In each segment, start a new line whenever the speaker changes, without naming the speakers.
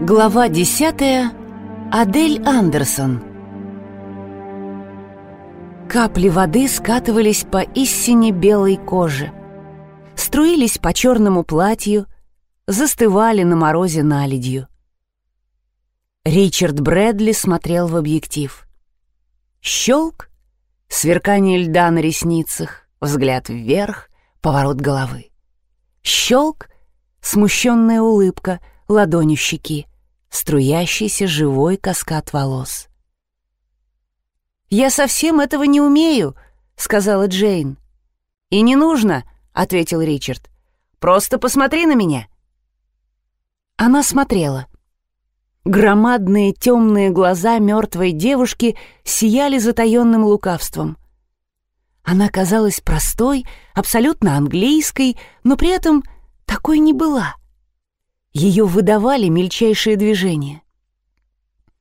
Глава десятая. Адель Андерсон. Капли воды скатывались по истине белой коже, струились по черному платью, застывали на морозе наледью. Ричард Брэдли смотрел в объектив. Щелк, сверкание льда на ресницах, взгляд вверх, поворот головы. Щелк, смущенная улыбка, ладонью щеки струящийся живой каскад волос. «Я совсем этого не умею», — сказала Джейн. «И не нужно», — ответил Ричард. «Просто посмотри на меня». Она смотрела. Громадные темные глаза мертвой девушки сияли затаенным лукавством. Она казалась простой, абсолютно английской, но при этом такой не была. Ее выдавали мельчайшие движения.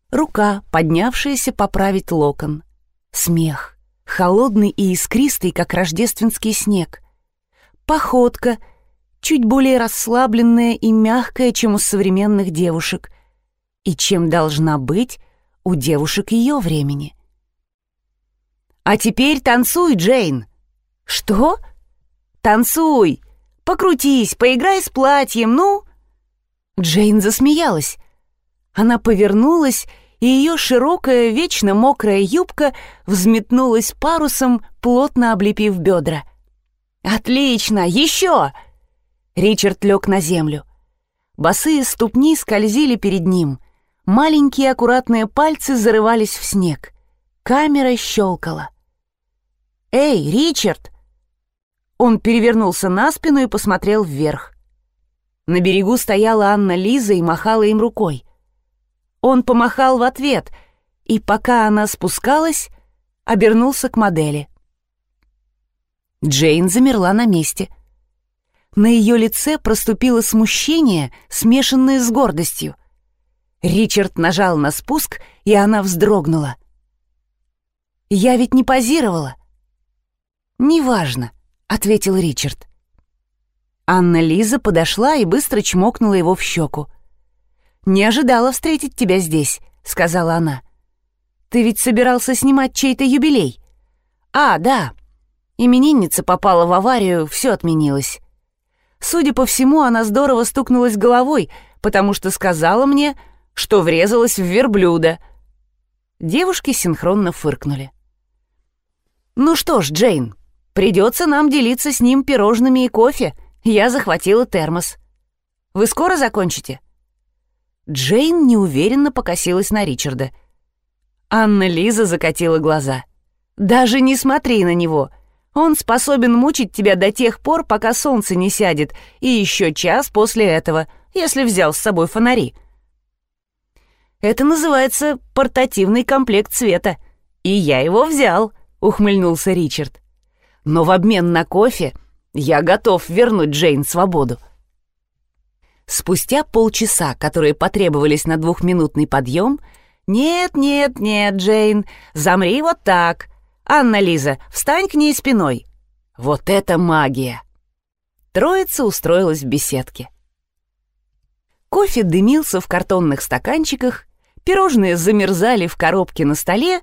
Рука, поднявшаяся поправить локон. Смех, холодный и искристый, как рождественский снег. Походка, чуть более расслабленная и мягкая, чем у современных девушек. И чем должна быть у девушек ее времени. «А теперь танцуй, Джейн!» «Что?» «Танцуй! Покрутись, поиграй с платьем, ну!» Джейн засмеялась. Она повернулась, и ее широкая, вечно мокрая юбка взметнулась парусом, плотно облепив бедра. «Отлично! Еще!» Ричард лег на землю. Босые ступни скользили перед ним. Маленькие аккуратные пальцы зарывались в снег. Камера щелкала. «Эй, Ричард!» Он перевернулся на спину и посмотрел вверх. На берегу стояла Анна Лиза и махала им рукой. Он помахал в ответ, и пока она спускалась, обернулся к модели. Джейн замерла на месте. На ее лице проступило смущение, смешанное с гордостью. Ричард нажал на спуск, и она вздрогнула. «Я ведь не позировала». «Неважно», — ответил Ричард. Анна-Лиза подошла и быстро чмокнула его в щеку. «Не ожидала встретить тебя здесь», — сказала она. «Ты ведь собирался снимать чей-то юбилей?» «А, да. Именинница попала в аварию, все отменилось. Судя по всему, она здорово стукнулась головой, потому что сказала мне, что врезалась в верблюда». Девушки синхронно фыркнули. «Ну что ж, Джейн, придется нам делиться с ним пирожными и кофе», я захватила термос. Вы скоро закончите?» Джейн неуверенно покосилась на Ричарда. Анна-Лиза закатила глаза. «Даже не смотри на него. Он способен мучить тебя до тех пор, пока солнце не сядет, и еще час после этого, если взял с собой фонари». «Это называется портативный комплект цвета. И я его взял», — ухмыльнулся Ричард. «Но в обмен на кофе я готов вернуть Джейн свободу. Спустя полчаса, которые потребовались на двухминутный подъем, «Нет, нет, нет, Джейн, замри вот так. Анна-Лиза, встань к ней спиной». Вот это магия! Троица устроилась в беседке. Кофе дымился в картонных стаканчиках, пирожные замерзали в коробке на столе,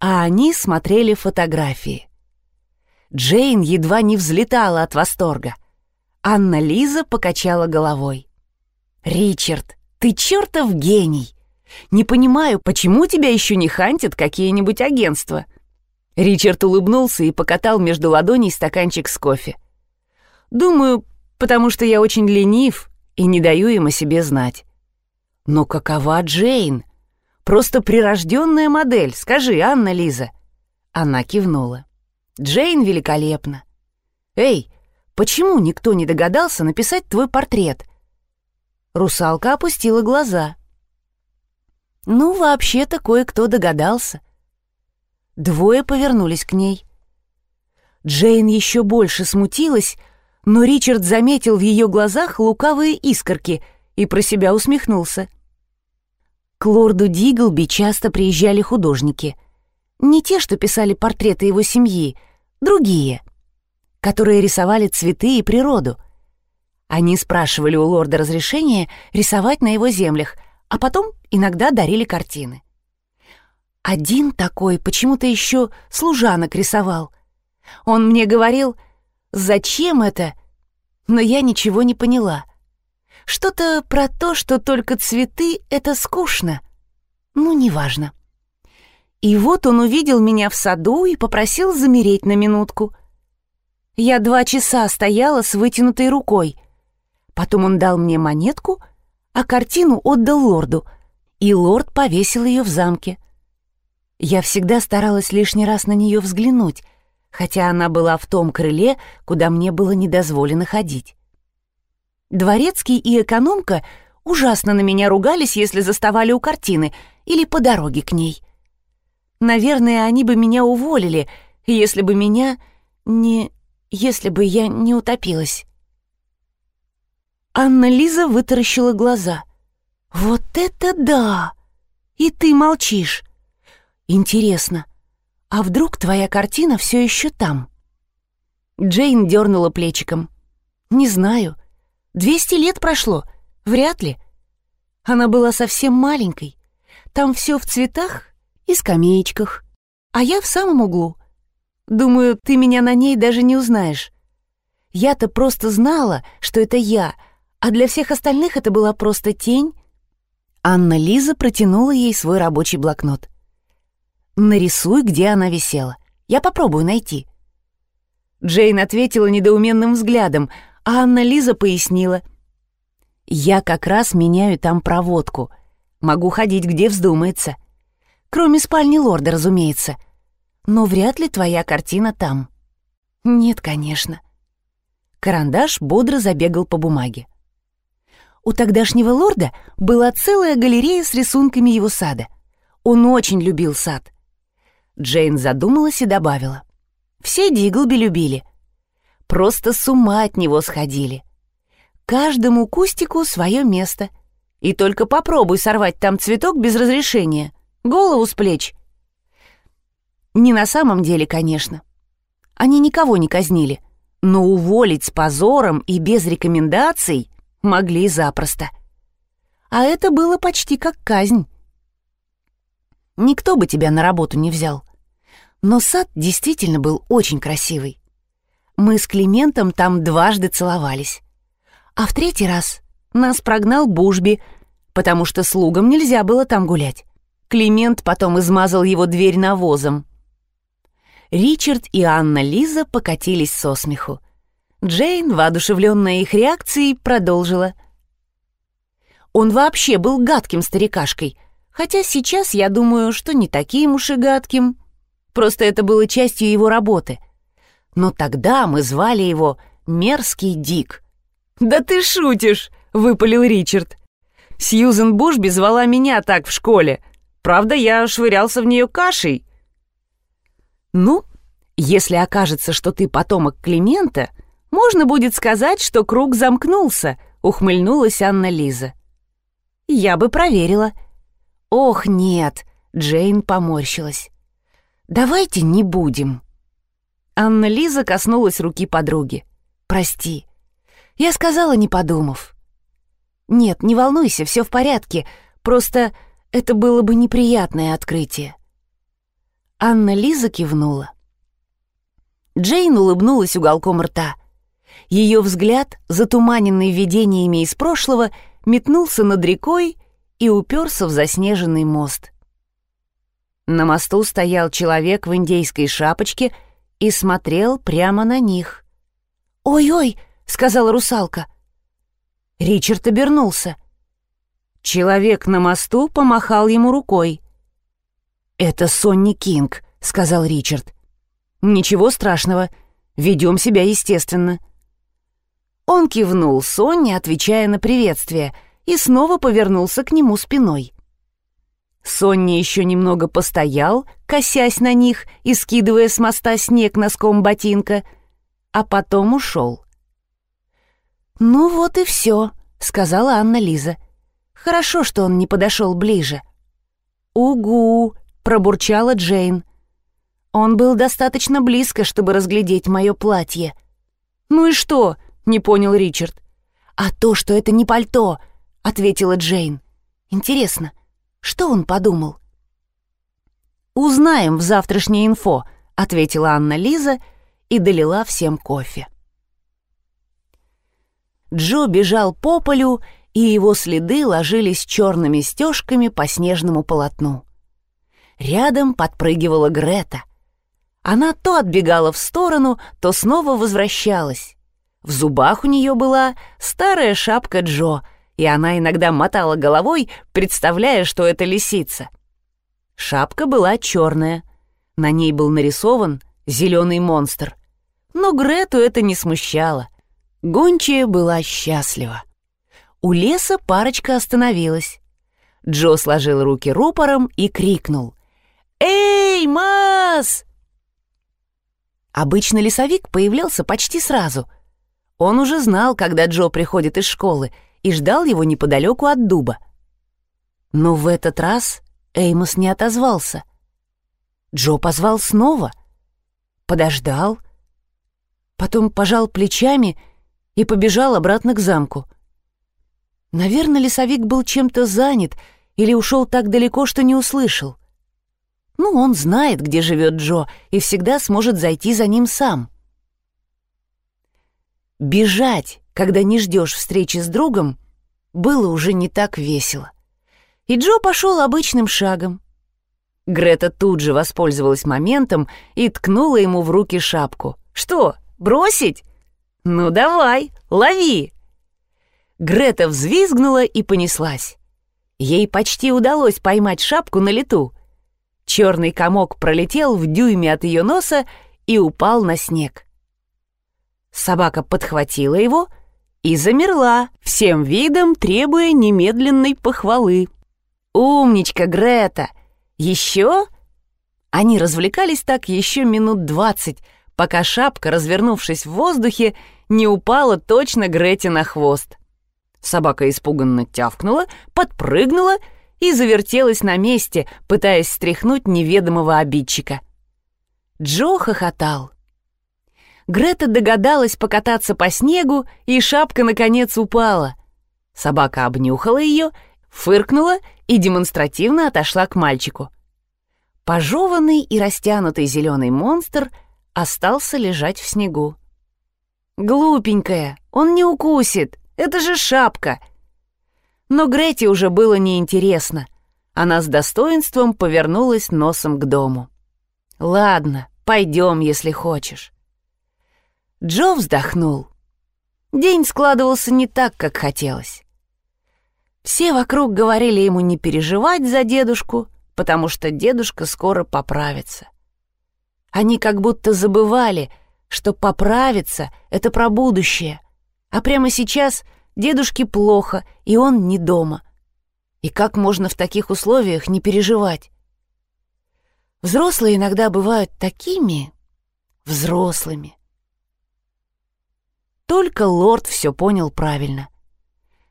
а они смотрели фотографии. Джейн едва не взлетала от восторга. Анна Лиза покачала головой. «Ричард, ты чертов гений! Не понимаю, почему тебя еще не хантят какие-нибудь агентства?» Ричард улыбнулся и покатал между ладоней стаканчик с кофе. «Думаю, потому что я очень ленив и не даю им о себе знать». «Но какова Джейн? Просто прирожденная модель, скажи, Анна Лиза». Она кивнула. Джейн великолепна. Эй, почему никто не догадался написать твой портрет? Русалка опустила глаза. Ну, вообще-то кое-кто догадался. Двое повернулись к ней. Джейн еще больше смутилась, но Ричард заметил в ее глазах лукавые искорки и про себя усмехнулся. К лорду Диглби часто приезжали художники. Не те, что писали портреты его семьи, другие, которые рисовали цветы и природу. Они спрашивали у лорда разрешения рисовать на его землях, а потом иногда дарили картины. Один такой почему-то еще служанок рисовал. Он мне говорил, зачем это, но я ничего не поняла. Что-то про то, что только цветы — это скучно. Ну, неважно. И вот он увидел меня в саду и попросил замереть на минутку. Я два часа стояла с вытянутой рукой. Потом он дал мне монетку, а картину отдал лорду, и лорд повесил ее в замке. Я всегда старалась лишний раз на нее взглянуть, хотя она была в том крыле, куда мне было недозволено ходить. Дворецкий и экономка ужасно на меня ругались, если заставали у картины или по дороге к ней. Наверное, они бы меня уволили, если бы меня не... если бы я не утопилась. Анна Лиза вытаращила глаза. «Вот это да! И ты молчишь! Интересно, а вдруг твоя картина все еще там? Джейн дернула плечиком. Не знаю. Двести лет прошло. Вряд ли. Она была совсем маленькой. Там все в цветах и скамеечках. А я в самом углу. Думаю, ты меня на ней даже не узнаешь. Я-то просто знала, что это я, а для всех остальных это была просто тень. Анна Лиза протянула ей свой рабочий блокнот. Нарисуй, где она висела. Я попробую найти». Джейн ответила недоуменным взглядом, а Анна-Лиза пояснила. «Я как раз меняю там проводку. Могу ходить, где вздумается. Кроме спальни лорда, разумеется. Но вряд ли твоя картина там». «Нет, конечно». Карандаш бодро забегал по бумаге. У тогдашнего лорда была целая галерея с рисунками его сада. Он очень любил сад. Джейн задумалась и добавила. Все Диглби любили. Просто с ума от него сходили. Каждому кустику свое место. И только попробуй сорвать там цветок без разрешения. Голову с плеч. Не на самом деле, конечно. Они никого не казнили. Но уволить с позором и без рекомендаций могли запросто. А это было почти как казнь. Никто бы тебя на работу не взял. Но сад действительно был очень красивый. Мы с Климентом там дважды целовались. А в третий раз нас прогнал Бужби, потому что слугам нельзя было там гулять. Климент потом измазал его дверь навозом. Ричард и Анна Лиза покатились со смеху. Джейн, воодушевленная их реакцией, продолжила. Он вообще был гадким старикашкой, Хотя сейчас я думаю, что не таким уж и гадким. Просто это было частью его работы. Но тогда мы звали его Мерзкий Дик. «Да ты шутишь!» — выпалил Ричард. «Сьюзен Бушби звала меня так в школе. Правда, я швырялся в нее кашей». «Ну, если окажется, что ты потомок Климента, можно будет сказать, что круг замкнулся», — ухмыльнулась Анна Лиза. «Я бы проверила», «Ох, нет!» — Джейн поморщилась. «Давайте не будем». Анна Лиза коснулась руки подруги. «Прости. Я сказала, не подумав». «Нет, не волнуйся, все в порядке. Просто это было бы неприятное открытие». Анна Лиза кивнула. Джейн улыбнулась уголком рта. Ее взгляд, затуманенный видениями из прошлого, метнулся над рекой и уперся в заснеженный мост. На мосту стоял человек в индейской шапочке и смотрел прямо на них. «Ой-ой!» — сказала русалка. Ричард обернулся. Человек на мосту помахал ему рукой. «Это Сонни Кинг», — сказал Ричард. «Ничего страшного, ведем себя естественно». Он кивнул Сонни, отвечая на приветствие, и снова повернулся к нему спиной. Сонни еще немного постоял, косясь на них и скидывая с моста снег носком ботинка, а потом ушел. «Ну вот и все», — сказала Анна Лиза. «Хорошо, что он не подошел ближе». «Угу», — пробурчала Джейн. «Он был достаточно близко, чтобы разглядеть мое платье». «Ну и что?» — не понял Ричард. «А то, что это не пальто», ответила Джейн. Интересно, что он подумал? «Узнаем в завтрашней инфо», — ответила Анна Лиза и долила всем кофе. Джо бежал по полю, и его следы ложились черными стежками по снежному полотну. Рядом подпрыгивала Грета. Она то отбегала в сторону, то снова возвращалась. В зубах у нее была старая шапка Джо, и она иногда мотала головой, представляя, что это лисица. Шапка была черная. На ней был нарисован зеленый монстр. Но Грету это не смущало. Гончая была счастлива. У леса парочка остановилась. Джо сложил руки рупором и крикнул. «Эй, Мас!» Обычно лесовик появлялся почти сразу. Он уже знал, когда Джо приходит из школы, и ждал его неподалеку от дуба. Но в этот раз Эймос не отозвался. Джо позвал снова. Подождал. Потом пожал плечами и побежал обратно к замку. Наверное, лесовик был чем-то занят или ушел так далеко, что не услышал. Ну, он знает, где живет Джо, и всегда сможет зайти за ним сам. Бежать, когда не ждешь встречи с другом, было уже не так весело. И Джо пошел обычным шагом. Грета тут же воспользовалась моментом и ткнула ему в руки шапку. «Что, бросить? Ну давай, лови!» Грета взвизгнула и понеслась. Ей почти удалось поймать шапку на лету. Черный комок пролетел в дюйме от ее носа и упал на снег. Собака подхватила его и замерла, всем видом требуя немедленной похвалы. «Умничка, Грета! Еще?» Они развлекались так еще минут двадцать, пока шапка, развернувшись в воздухе, не упала точно Грете на хвост. Собака испуганно тявкнула, подпрыгнула и завертелась на месте, пытаясь стряхнуть неведомого обидчика. Джо хохотал. Грета догадалась покататься по снегу, и шапка, наконец, упала. Собака обнюхала ее, фыркнула и демонстративно отошла к мальчику. Пожеванный и растянутый зеленый монстр остался лежать в снегу. «Глупенькая, он не укусит!» Это же шапка!» Но Грете уже было неинтересно. Она с достоинством повернулась носом к дому. «Ладно, пойдем, если хочешь». Джо вздохнул. День складывался не так, как хотелось. Все вокруг говорили ему не переживать за дедушку, потому что дедушка скоро поправится. Они как будто забывали, что поправиться — это про будущее, а прямо сейчас дедушке плохо, и он не дома. И как можно в таких условиях не переживать? Взрослые иногда бывают такими взрослыми. Только лорд все понял правильно.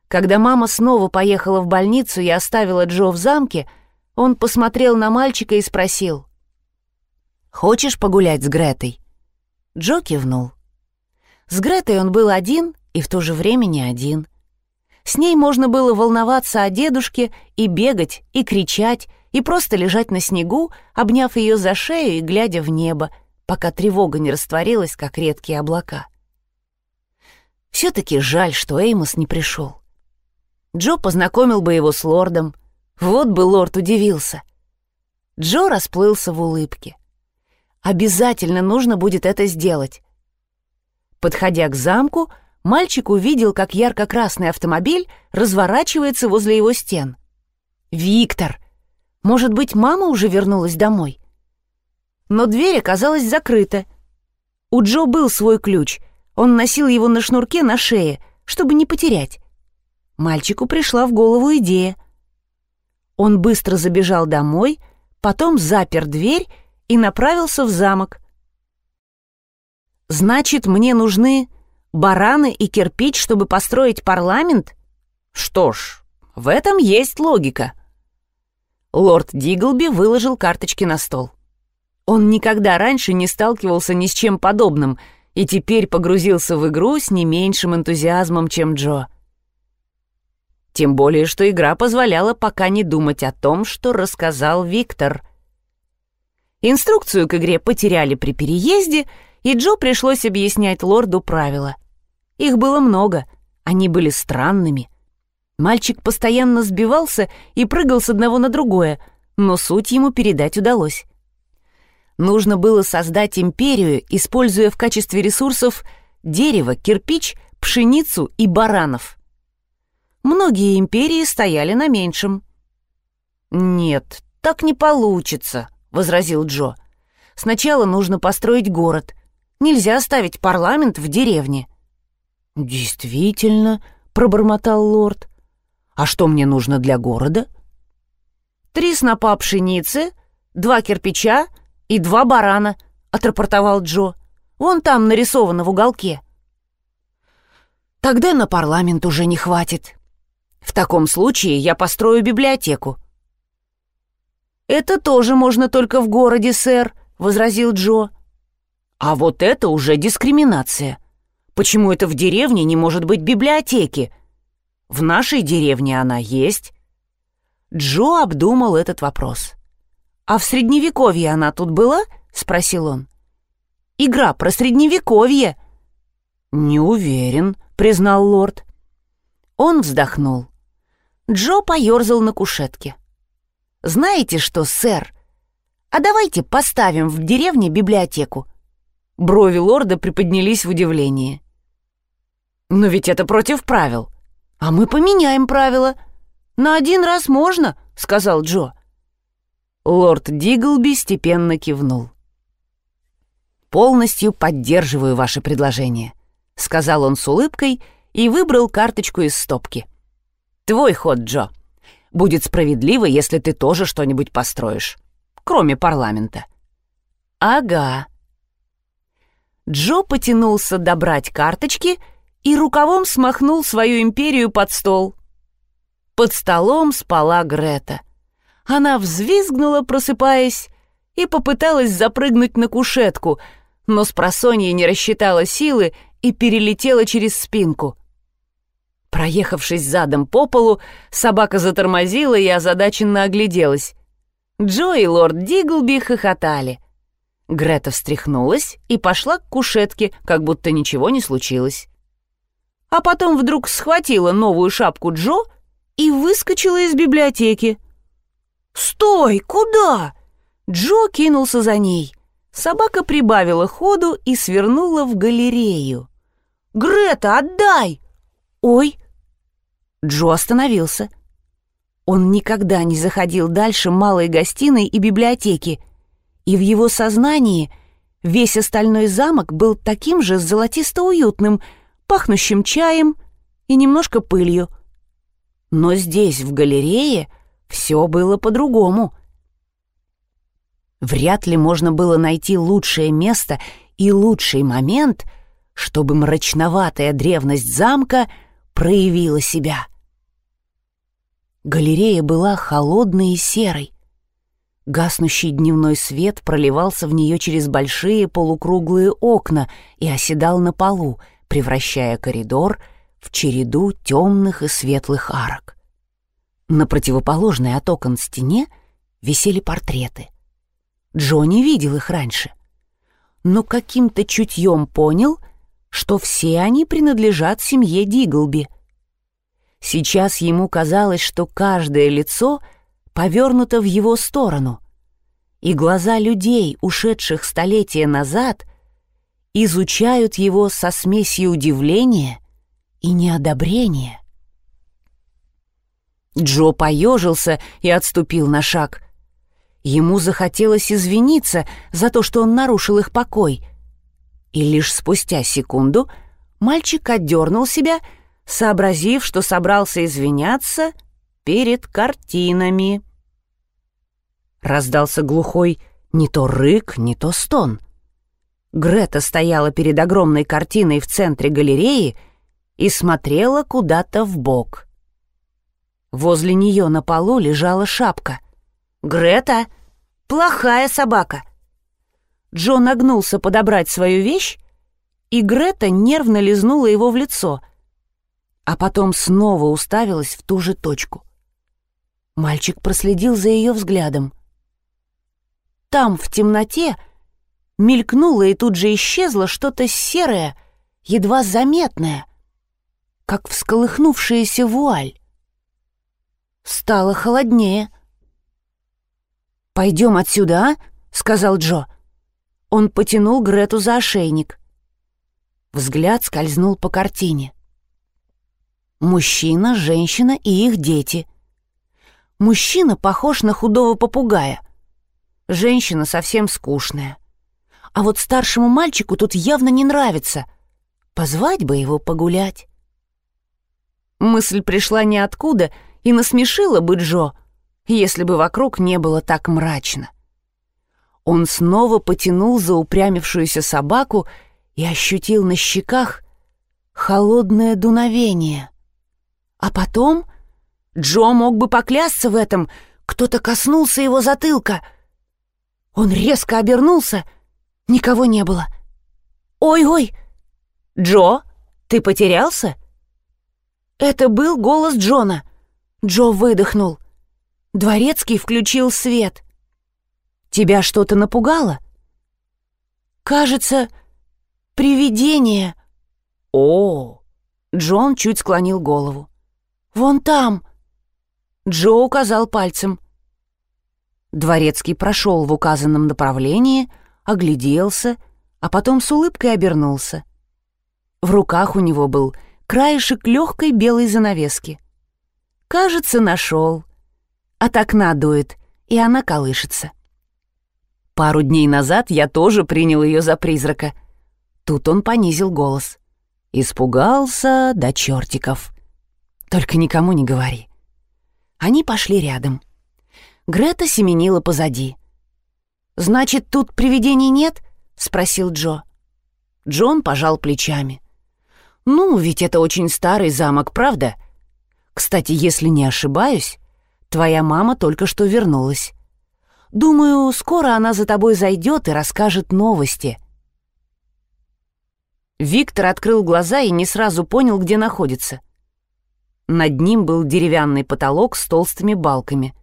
Когда мама снова поехала в больницу и оставила Джо в замке, он посмотрел на мальчика и спросил. «Хочешь погулять с Гретой?» Джо кивнул. С Гретой он был один и в то же время не один. С ней можно было волноваться о дедушке и бегать, и кричать, и просто лежать на снегу, обняв ее за шею и глядя в небо, пока тревога не растворилась, как редкие облака. Все-таки жаль, что Эймос не пришел. Джо познакомил бы его с лордом. Вот бы лорд удивился. Джо расплылся в улыбке. Обязательно нужно будет это сделать. Подходя к замку, мальчик увидел, как ярко-красный автомобиль разворачивается возле его стен. «Виктор! Может быть, мама уже вернулась домой?» Но дверь оказалась закрыта. У Джо был свой ключ. Он носил его на шнурке на шее, чтобы не потерять. Мальчику пришла в голову идея. Он быстро забежал домой, потом запер дверь и направился в замок. «Значит, мне нужны бараны и кирпич, чтобы построить парламент? Что ж, в этом есть логика. Лорд Диглби выложил карточки на стол. Он никогда раньше не сталкивался ни с чем подобным и теперь погрузился в игру с не меньшим энтузиазмом, чем Джо. Тем более, что игра позволяла пока не думать о том, что рассказал Виктор. Инструкцию к игре потеряли при переезде, и Джо пришлось объяснять лорду правила. Их было много, они были странными. Мальчик постоянно сбивался и прыгал с одного на другое, но суть ему передать удалось. Нужно было создать империю, используя в качестве ресурсов дерево, кирпич, пшеницу и баранов. Многие империи стояли на меньшем. «Нет, так не получится», — возразил Джо. «Сначала нужно построить город. Нельзя ставить парламент в деревне». «Действительно», — пробормотал лорд. «А что мне нужно для города?» «Три снопа пшеницы, два кирпича и два барана», — отрапортовал Джо. «Вон там нарисовано в уголке». «Тогда на парламент уже не хватит. В таком случае я построю библиотеку». «Это тоже можно только в городе, сэр», — возразил Джо. «А вот это уже дискриминация. Почему это в деревне не может быть библиотеки? В нашей деревне она есть. Джо обдумал этот вопрос. «А в Средневековье она тут была?» — спросил он. «Игра про Средневековье». «Не уверен», — признал лорд. Он вздохнул. Джо поерзал на кушетке. «Знаете что, сэр? А давайте поставим в деревне библиотеку». Брови лорда приподнялись в удивлении. Но ведь это против правил. А мы поменяем правила. На один раз можно, сказал Джо. Лорд Диглби степенно кивнул. «Полностью поддерживаю ваше предложение», — сказал он с улыбкой и выбрал карточку из стопки. «Твой ход, Джо. Будет справедливо, если ты тоже что-нибудь построишь, кроме парламента». «Ага». Джо потянулся добрать карточки — и рукавом смахнул свою империю под стол. Под столом спала Грета. Она взвизгнула, просыпаясь, и попыталась запрыгнуть на кушетку, но с просонья не рассчитала силы и перелетела через спинку. Проехавшись задом по полу, собака затормозила и озадаченно огляделась. Джо и лорд Диглби хохотали. Грета встряхнулась и пошла к кушетке, как будто ничего не случилось а потом вдруг схватила новую шапку Джо и выскочила из библиотеки. «Стой! Куда?» Джо кинулся за ней. Собака прибавила ходу и свернула в галерею. «Грета, отдай!» «Ой!» Джо остановился. Он никогда не заходил дальше малой гостиной и библиотеки, и в его сознании весь остальной замок был таким же золотисто-уютным, пахнущим чаем и немножко пылью. Но здесь, в галерее, все было по-другому. Вряд ли можно было найти лучшее место и лучший момент, чтобы мрачноватая древность замка проявила себя. Галерея была холодной и серой. Гаснущий дневной свет проливался в нее через большие полукруглые окна и оседал на полу — превращая коридор в череду темных и светлых арок. На противоположной от окон стене висели портреты. Джонни видел их раньше, но каким-то чутьем понял, что все они принадлежат семье Диглби. Сейчас ему казалось, что каждое лицо повернуто в его сторону, и глаза людей, ушедших столетия назад — изучают его со смесью удивления и неодобрения. Джо поежился и отступил на шаг. Ему захотелось извиниться за то, что он нарушил их покой. И лишь спустя секунду мальчик отдернул себя, сообразив, что собрался извиняться перед картинами. Раздался глухой не то рык, не то стон — Грета стояла перед огромной картиной в центре галереи и смотрела куда-то в бок. Возле нее на полу лежала шапка. «Грета! Плохая собака!» Джо нагнулся подобрать свою вещь, и Грета нервно лизнула его в лицо. а потом снова уставилась в ту же точку. Мальчик проследил за ее взглядом. Там, в темноте, мелькнуло и тут же исчезло что-то серое, едва заметное, как всколыхнувшаяся вуаль. Стало холоднее. «Пойдем отсюда, а?» — сказал Джо. Он потянул Грету за ошейник. Взгляд скользнул по картине. Мужчина, женщина и их дети. Мужчина похож на худого попугая. Женщина совсем скучная. А вот старшему мальчику тут явно не нравится. Позвать бы его погулять. Мысль пришла ниоткуда и насмешила бы Джо, если бы вокруг не было так мрачно. Он снова потянул за упрямившуюся собаку и ощутил на щеках холодное дуновение. А потом Джо мог бы поклясться в этом, кто-то коснулся его затылка. Он резко обернулся, никого не было. «Ой-ой! Джо, ты потерялся?» Это был голос Джона. Джо выдохнул. Дворецкий включил свет. Тебя что-то напугало? Кажется, привидение. О! Джон чуть склонил голову. Вон там. Джо указал пальцем. Дворецкий прошел в указанном направлении, огляделся, а потом с улыбкой обернулся. В руках у него был краешек легкой белой занавески. Кажется, нашел. От окна дует, и она колышется. Пару дней назад я тоже принял ее за призрака. Тут он понизил голос. Испугался до чертиков. Только никому не говори. Они пошли рядом. Грета семенила позади. «Значит, тут привидений нет?» — спросил Джо. Джон пожал плечами. «Ну, ведь это очень старый замок, правда? Кстати, если не ошибаюсь, твоя мама только что вернулась. Думаю, скоро она за тобой зайдет и расскажет новости». Виктор открыл глаза и не сразу понял, где находится. Над ним был деревянный потолок с толстыми балками.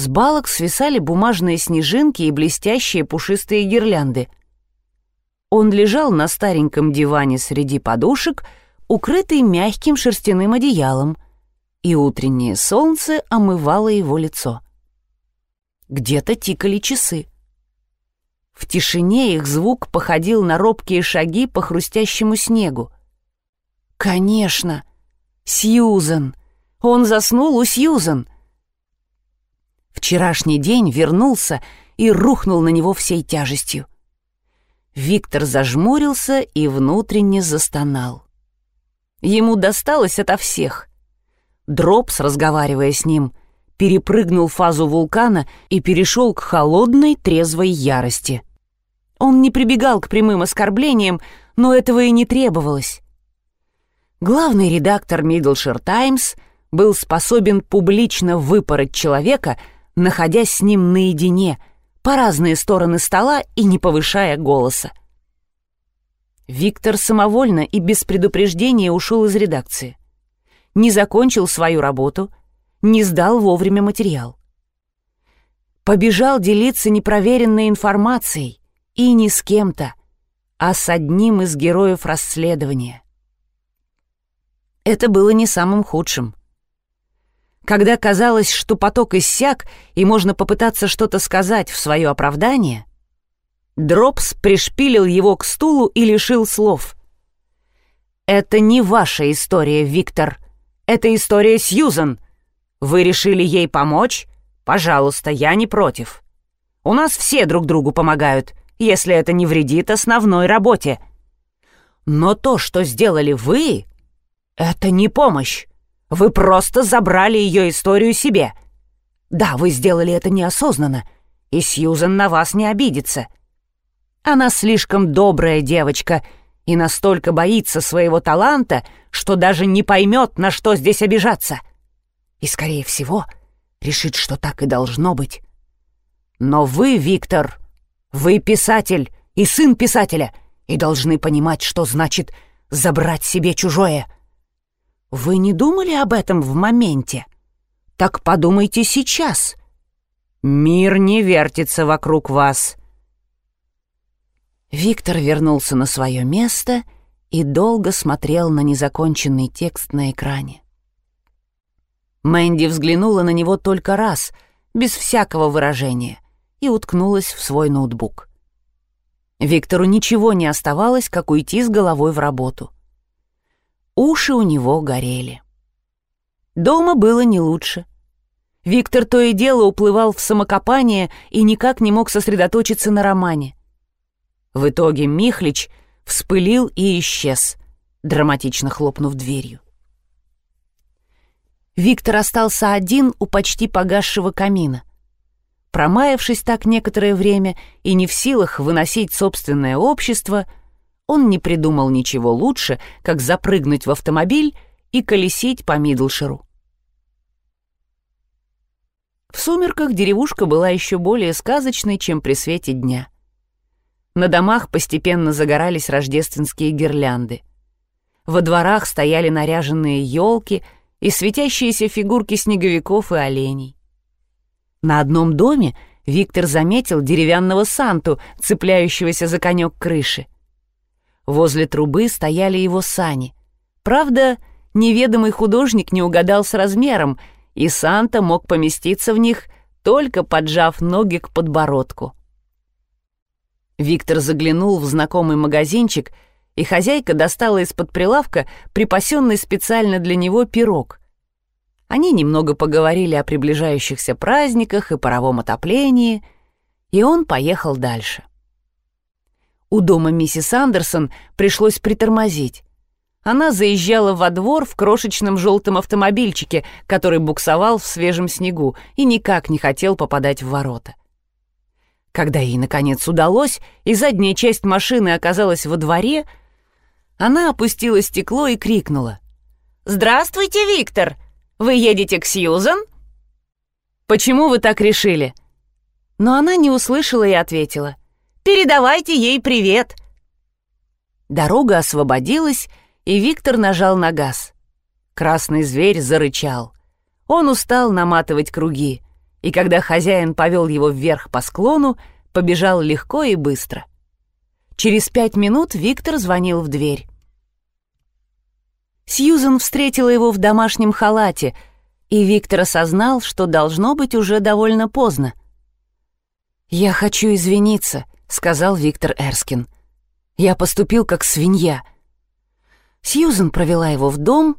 С балок свисали бумажные снежинки и блестящие пушистые гирлянды. Он лежал на стареньком диване среди подушек, укрытый мягким шерстяным одеялом, и утреннее солнце омывало его лицо. Где-то тикали часы. В тишине их звук походил на робкие шаги по хрустящему снегу. «Конечно! Сьюзен! Он заснул у Сьюзен!» Вчерашний день вернулся и рухнул на него всей тяжестью. Виктор зажмурился и внутренне застонал. Ему досталось ото всех. Дропс, разговаривая с ним, перепрыгнул фазу вулкана и перешел к холодной, трезвой ярости. Он не прибегал к прямым оскорблениям, но этого и не требовалось. Главный редактор Мидлшир Таймс был способен публично выпороть человека, находясь с ним наедине, по разные стороны стола и не повышая голоса. Виктор самовольно и без предупреждения ушел из редакции. Не закончил свою работу — не сдал вовремя материал. Побежал делиться непроверенной информацией и не с кем-то, а с одним из героев расследования. Это было не самым худшим. Когда казалось, что поток иссяк и можно попытаться что-то сказать в свое оправдание, Дропс пришпилил его к стулу и лишил слов. «Это не ваша история, Виктор. Это история Сьюзан», вы решили ей помочь? Пожалуйста, я не против. У нас все друг другу помогают, если это не вредит основной работе. Но то, что сделали вы, это не помощь. Вы просто забрали ее историю себе. Да, вы сделали это неосознанно, и Сьюзан на вас не обидится. Она слишком добрая девочка и настолько боится своего таланта, что даже не поймет, на что здесь обижаться и, скорее всего, решит, что так и должно быть. Но вы, Виктор, вы писатель и сын писателя, и должны понимать, что значит забрать себе чужое. Вы не думали об этом в моменте? Так подумайте сейчас. Мир не вертится вокруг вас. Виктор вернулся на свое место и долго смотрел на незаконченный текст на экране. Мэнди взглянула на него только раз, без всякого выражения, и уткнулась в свой ноутбук. Виктору ничего не оставалось, как уйти с головой в работу. Уши у него горели. Дома было не лучше. Виктор то и дело уплывал в самокопание и никак не мог сосредоточиться на романе. В итоге Михлич вспылил и исчез, драматично хлопнув дверью. Виктор остался один у почти погасшего камина. Промаявшись так некоторое время и не в силах выносить собственное общество, он не придумал ничего лучше, как запрыгнуть в автомобиль и колесить по Мидлшеру. В сумерках деревушка была еще более сказочной, чем при свете дня. На домах постепенно загорались рождественские гирлянды. Во дворах стояли наряженные елки и светящиеся фигурки снеговиков и оленей. На одном доме Виктор заметил деревянного Санту, цепляющегося за конек крыши. Возле трубы стояли его сани. Правда, неведомый художник не угадал с размером, и Санта мог поместиться в них, только поджав ноги к подбородку. Виктор заглянул в знакомый магазинчик, и хозяйка достала из-под прилавка припасенный специально для него пирог. Они немного поговорили о приближающихся праздниках и паровом отоплении, и он поехал дальше. У дома миссис Андерсон пришлось притормозить. Она заезжала во двор в крошечном желтом автомобильчике, который буксовал в свежем снегу и никак не хотел попадать в ворота. Когда ей, наконец, удалось, и задняя часть машины оказалась во дворе, она опустила стекло и крикнула. «Здравствуйте, Виктор! Вы едете к Сьюзан?» «Почему вы так решили?» Но она не услышала и ответила. «Передавайте ей привет!» Дорога освободилась, и Виктор нажал на газ. Красный зверь зарычал. Он устал наматывать круги и когда хозяин повел его вверх по склону, побежал легко и быстро. Через пять минут Виктор звонил в дверь. Сьюзен встретила его в домашнем халате, и Виктор осознал, что должно быть уже довольно поздно. «Я хочу извиниться», — сказал Виктор Эрскин. «Я поступил как свинья». Сьюзен провела его в дом,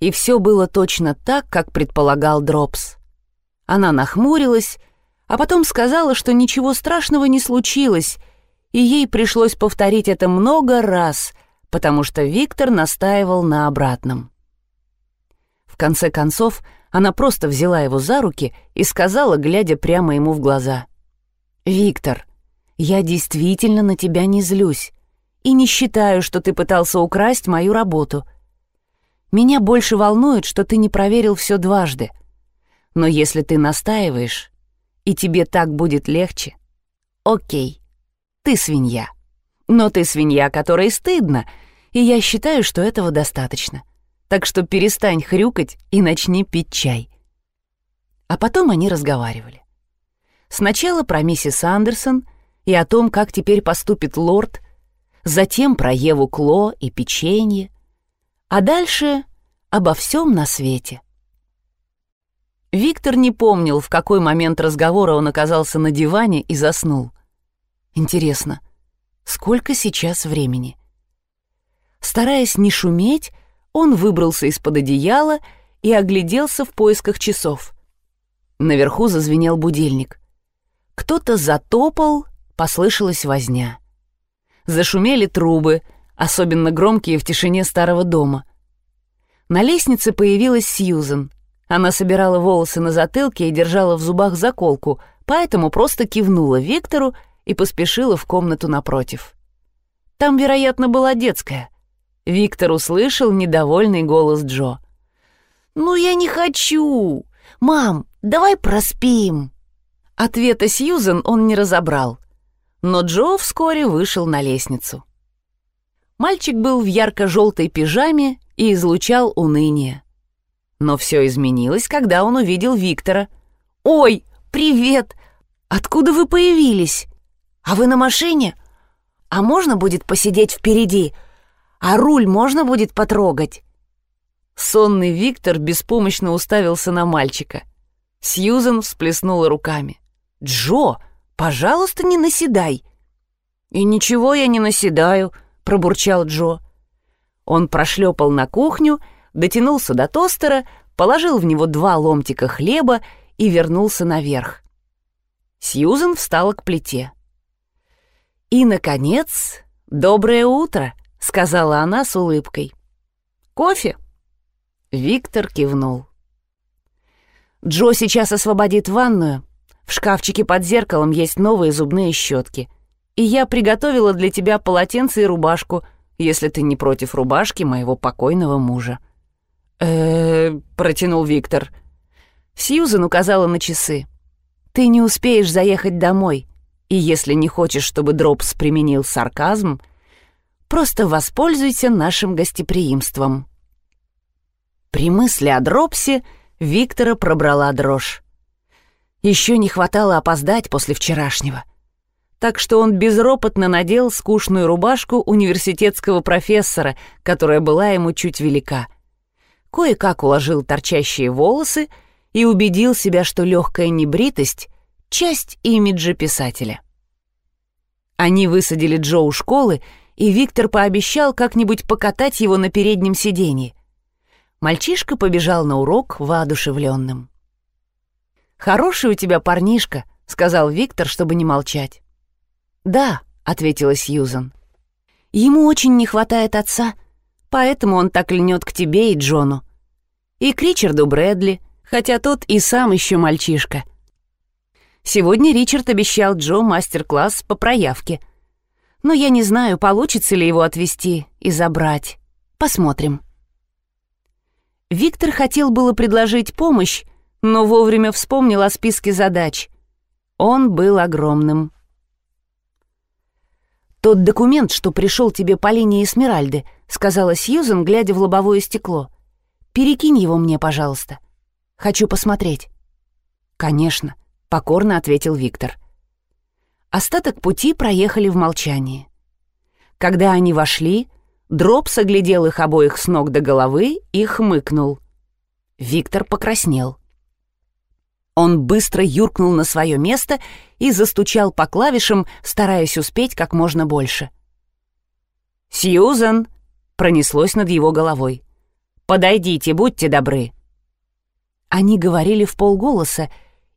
и все было точно так, как предполагал Дропс. Она нахмурилась, а потом сказала, что ничего страшного не случилось, и ей пришлось повторить это много раз, потому что Виктор настаивал на обратном. В конце концов, она просто взяла его за руки и сказала, глядя прямо ему в глаза. «Виктор, я действительно на тебя не злюсь и не считаю, что ты пытался украсть мою работу. Меня больше волнует, что ты не проверил все дважды. Но если ты настаиваешь, и тебе так будет легче, окей, ты свинья. Но ты свинья, которой стыдно, и я считаю, что этого достаточно. Так что перестань хрюкать и начни пить чай. А потом они разговаривали. Сначала про миссис Андерсон и о том, как теперь поступит лорд, затем про Еву Кло и печенье, а дальше обо всем на свете. Виктор не помнил, в какой момент разговора он оказался на диване и заснул. Интересно, сколько сейчас времени? Стараясь не шуметь, он выбрался из-под одеяла и огляделся в поисках часов. Наверху зазвенел будильник. Кто-то затопал, послышалась возня. Зашумели трубы, особенно громкие в тишине старого дома. На лестнице появилась Сьюзен. Она собирала волосы на затылке и держала в зубах заколку, поэтому просто кивнула Виктору и поспешила в комнату напротив. Там, вероятно, была детская. Виктор услышал недовольный голос Джо. «Ну, я не хочу! Мам, давай проспим!» Ответа Сьюзен он не разобрал, но Джо вскоре вышел на лестницу. Мальчик был в ярко-желтой пижаме и излучал уныние. Но все изменилось, когда он увидел Виктора. «Ой, привет! Откуда вы появились? А вы на машине? А можно будет посидеть впереди? А руль можно будет потрогать?» Сонный Виктор беспомощно уставился на мальчика. Сьюзен всплеснула руками. «Джо, пожалуйста, не наседай!» «И ничего я не наседаю», — пробурчал Джо. Он прошлепал на кухню, дотянулся до тостера, положил в него два ломтика хлеба и вернулся наверх. Сьюзен встала к плите. «И, наконец, доброе утро», — сказала она с улыбкой. «Кофе?» Виктор кивнул. «Джо сейчас освободит ванную. В шкафчике под зеркалом есть новые зубные щетки. И я приготовила для тебя полотенце и рубашку, если ты не против рубашки моего покойного мужа». «Э-э-э», протянул Виктор. Сьюзен указала на часы. «Ты не успеешь заехать домой, и если не хочешь, чтобы Дропс применил сарказм, просто воспользуйся нашим гостеприимством». При мысли о Дропсе Виктора пробрала дрожь. Еще не хватало опоздать после вчерашнего. Так что он безропотно надел скучную рубашку университетского профессора, которая была ему чуть велика. Кое-как уложил торчащие волосы и убедил себя, что легкая небритость — часть имиджа писателя. Они высадили Джо у школы, и Виктор пообещал как-нибудь покатать его на переднем сиденье. Мальчишка побежал на урок воодушевленным. «Хороший у тебя парнишка», — сказал Виктор, чтобы не молчать. «Да», — ответила Сьюзан. «Ему очень не хватает отца, поэтому он так льнет к тебе и Джону. И к Ричарду Брэдли, хотя тот и сам еще мальчишка. Сегодня Ричард обещал Джо мастер-класс по проявке. Но я не знаю, получится ли его отвезти и забрать. Посмотрим». Виктор хотел было предложить помощь, но вовремя вспомнил о списке задач. Он был огромным. «Тот документ, что пришел тебе по линии Эсмеральды», — сказала Сьюзен, глядя в лобовое стекло. «Перекинь его мне, пожалуйста. Хочу посмотреть». «Конечно», — покорно ответил Виктор. Остаток пути проехали в молчании. Когда они вошли, Дропс оглядел их обоих с ног до головы и хмыкнул. Виктор покраснел. Он быстро юркнул на свое место и застучал по клавишам, стараясь успеть как можно больше. «Сьюзан!» — пронеслось над его головой. «Подойдите, будьте добры!» Они говорили в полголоса,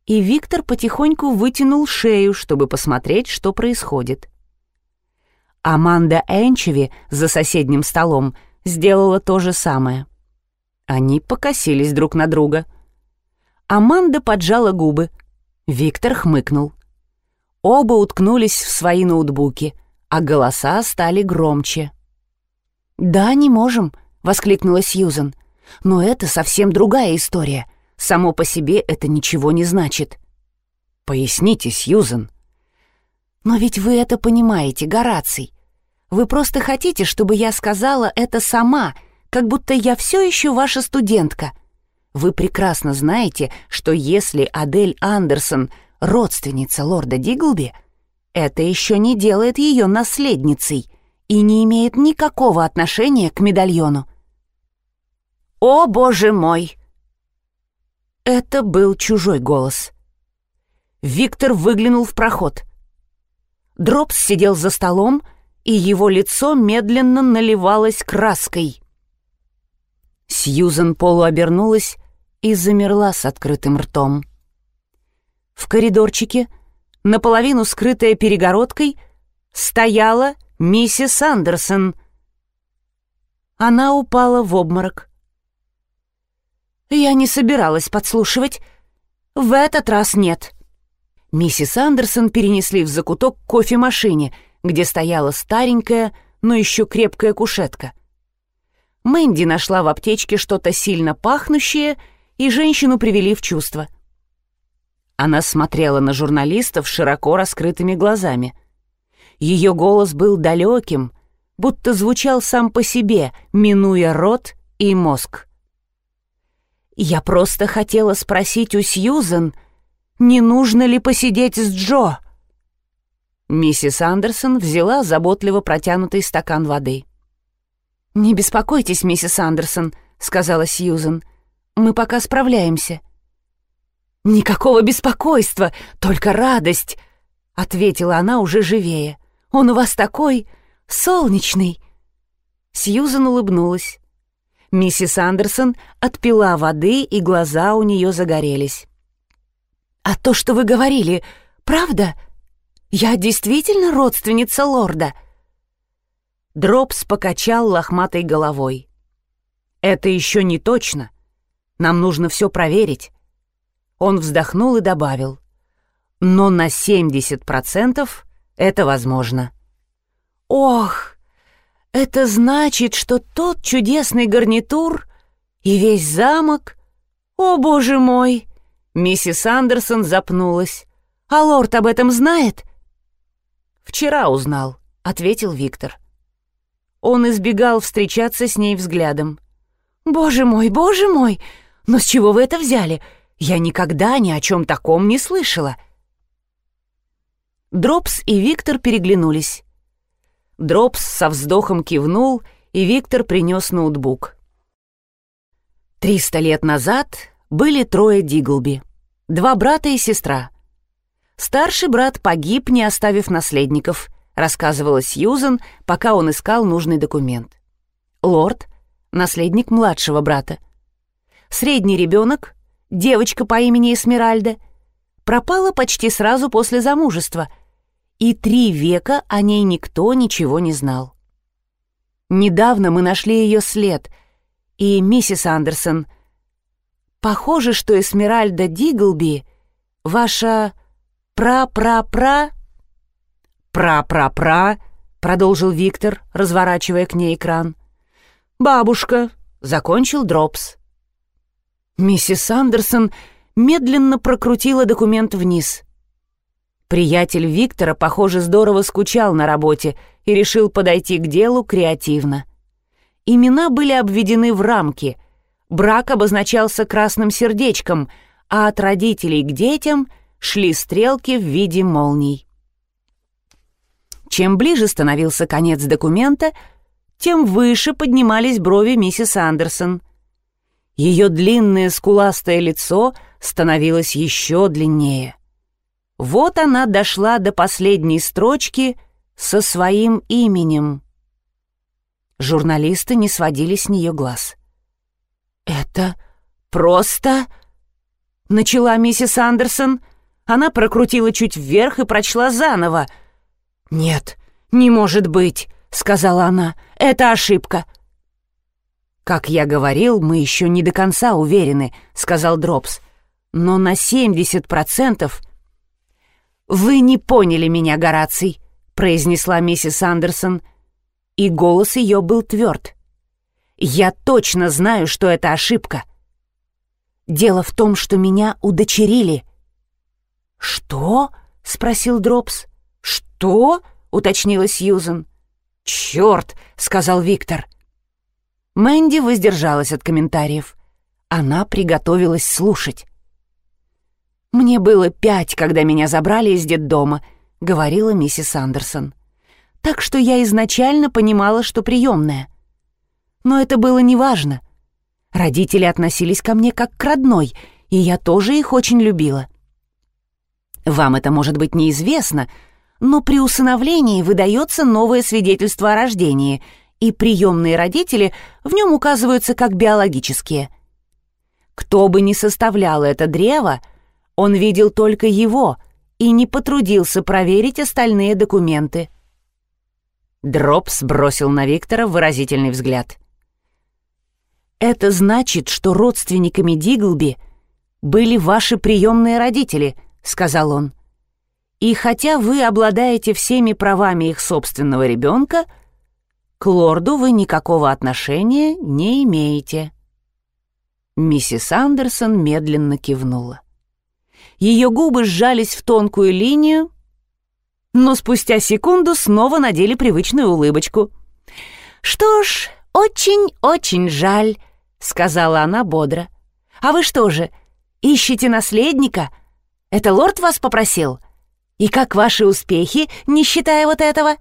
и Виктор потихоньку вытянул шею, чтобы посмотреть, что происходит. Аманда Энчеви за соседним столом сделала то же самое. Они покосились друг на друга. Аманда поджала губы. Виктор хмыкнул. Оба уткнулись в свои ноутбуки, а голоса стали громче. «Да, не можем», — воскликнула Сьюзен. «Но это совсем другая история. Само по себе это ничего не значит». «Поясните, Сьюзен», «Но ведь вы это понимаете, Гораций. Вы просто хотите, чтобы я сказала это сама, как будто я все еще ваша студентка. Вы прекрасно знаете, что если Адель Андерсон — родственница лорда Диглби, это еще не делает ее наследницей и не имеет никакого отношения к медальону. «О, боже мой!» Это был чужой голос. Виктор выглянул в проход. Дропс сидел за столом, и его лицо медленно наливалось краской. Сьюзен полуобернулась и замерла с открытым ртом. В коридорчике, наполовину скрытая перегородкой, стояла миссис Андерсон. Она упала в обморок. Я не собиралась подслушивать. В этот раз нет. Миссис Андерсон перенесли в закуток кофемашине, где стояла старенькая, но еще крепкая кушетка. Мэнди нашла в аптечке что-то сильно пахнущее, и женщину привели в чувство. Она смотрела на журналистов широко раскрытыми глазами. Ее голос был далеким, будто звучал сам по себе, минуя рот и мозг. «Я просто хотела спросить у Сьюзен, не нужно ли посидеть с Джо?» Миссис Андерсон взяла заботливо протянутый стакан воды. «Не беспокойтесь, миссис Андерсон», — сказала Сьюзен. «Мы пока справляемся». «Никакого беспокойства, только радость», — ответила она уже живее. «Он у вас такой солнечный». Сьюзен улыбнулась. Миссис Андерсон отпила воды, и глаза у нее загорелись. «А то, что вы говорили, правда? Я действительно родственница лорда?» Дропс покачал лохматой головой. «Это еще не точно. Нам нужно все проверить». Он вздохнул и добавил. «Но на 70% это возможно». «Ох, это значит, что тот чудесный гарнитур и весь замок... О, боже мой!» Миссис Андерсон запнулась. «А лорд об этом знает?» «Вчера узнал», — ответил Виктор. Он избегал встречаться с ней взглядом. «Боже мой, боже мой! Но с чего вы это взяли? Я никогда ни о чем таком не слышала!» Дропс и Виктор переглянулись. Дропс со вздохом кивнул, и Виктор принес ноутбук. Триста лет назад были трое Диглби. Два брата и сестра. Старший брат погиб, не оставив наследников, рассказывала Сьюзен, пока он искал нужный документ. Лорд — наследник младшего брата. Средний ребенок, девочка по имени Эсмеральда, пропала почти сразу после замужества — и три века о ней никто ничего не знал. Недавно мы нашли ее след, и миссис Андерсон, похоже, что Эсмеральда Диглби, ваша пра-пра-пра... «Пра-пра-пра», — продолжил Виктор, разворачивая к ней экран. «Бабушка», — закончил Дропс. Миссис Андерсон медленно прокрутила документ вниз. Приятель Виктора, похоже, здорово скучал на работе и решил подойти к делу креативно. Имена были обведены в рамки. Брак обозначался красным сердечком, а от родителей к детям шли стрелки в виде молний. Чем ближе становился конец документа, тем выше поднимались брови миссис Андерсон. Ее длинное скуластое лицо становилось еще длиннее. Вот она дошла до последней строчки со своим именем. Журналисты не сводили с нее глаз. «Это просто...» — начала миссис Андерсон. Она прокрутила чуть вверх и прочла заново. «Нет, не может быть», — сказала она. «Это ошибка». «Как я говорил, мы еще не до конца уверены», — сказал Дропс. «Но на семьдесят процентов «Вы не поняли меня, Гораций», — произнесла миссис Андерсон, и голос ее был тверд. «Я точно знаю, что это ошибка. Дело в том, что меня удочерили». «Что?» — спросил Дропс. «Что?» — уточнила Сьюзен. «Черт!» — сказал Виктор. Мэнди воздержалась от комментариев. Она приготовилась слушать. «Мне было пять, когда меня забрали из детдома», — говорила миссис Андерсон. «Так что я изначально понимала, что приемная. Но это было неважно. Родители относились ко мне как к родной, и я тоже их очень любила. Вам это может быть неизвестно, но при усыновлении выдается новое свидетельство о рождении, и приемные родители в нем указываются как биологические. Кто бы ни составлял это древо, он видел только его и не потрудился проверить остальные документы. Дропс бросил на Виктора выразительный взгляд. «Это значит, что родственниками Диглби были ваши приемные родители», — сказал он. «И хотя вы обладаете всеми правами их собственного ребенка, к лорду вы никакого отношения не имеете». Миссис Андерсон медленно кивнула ее губы сжались в тонкую линию, но спустя секунду снова надели привычную улыбочку. «Что ж, очень-очень жаль», — сказала она бодро. «А вы что же, ищете наследника? Это лорд вас попросил? И как ваши успехи, не считая вот этого?»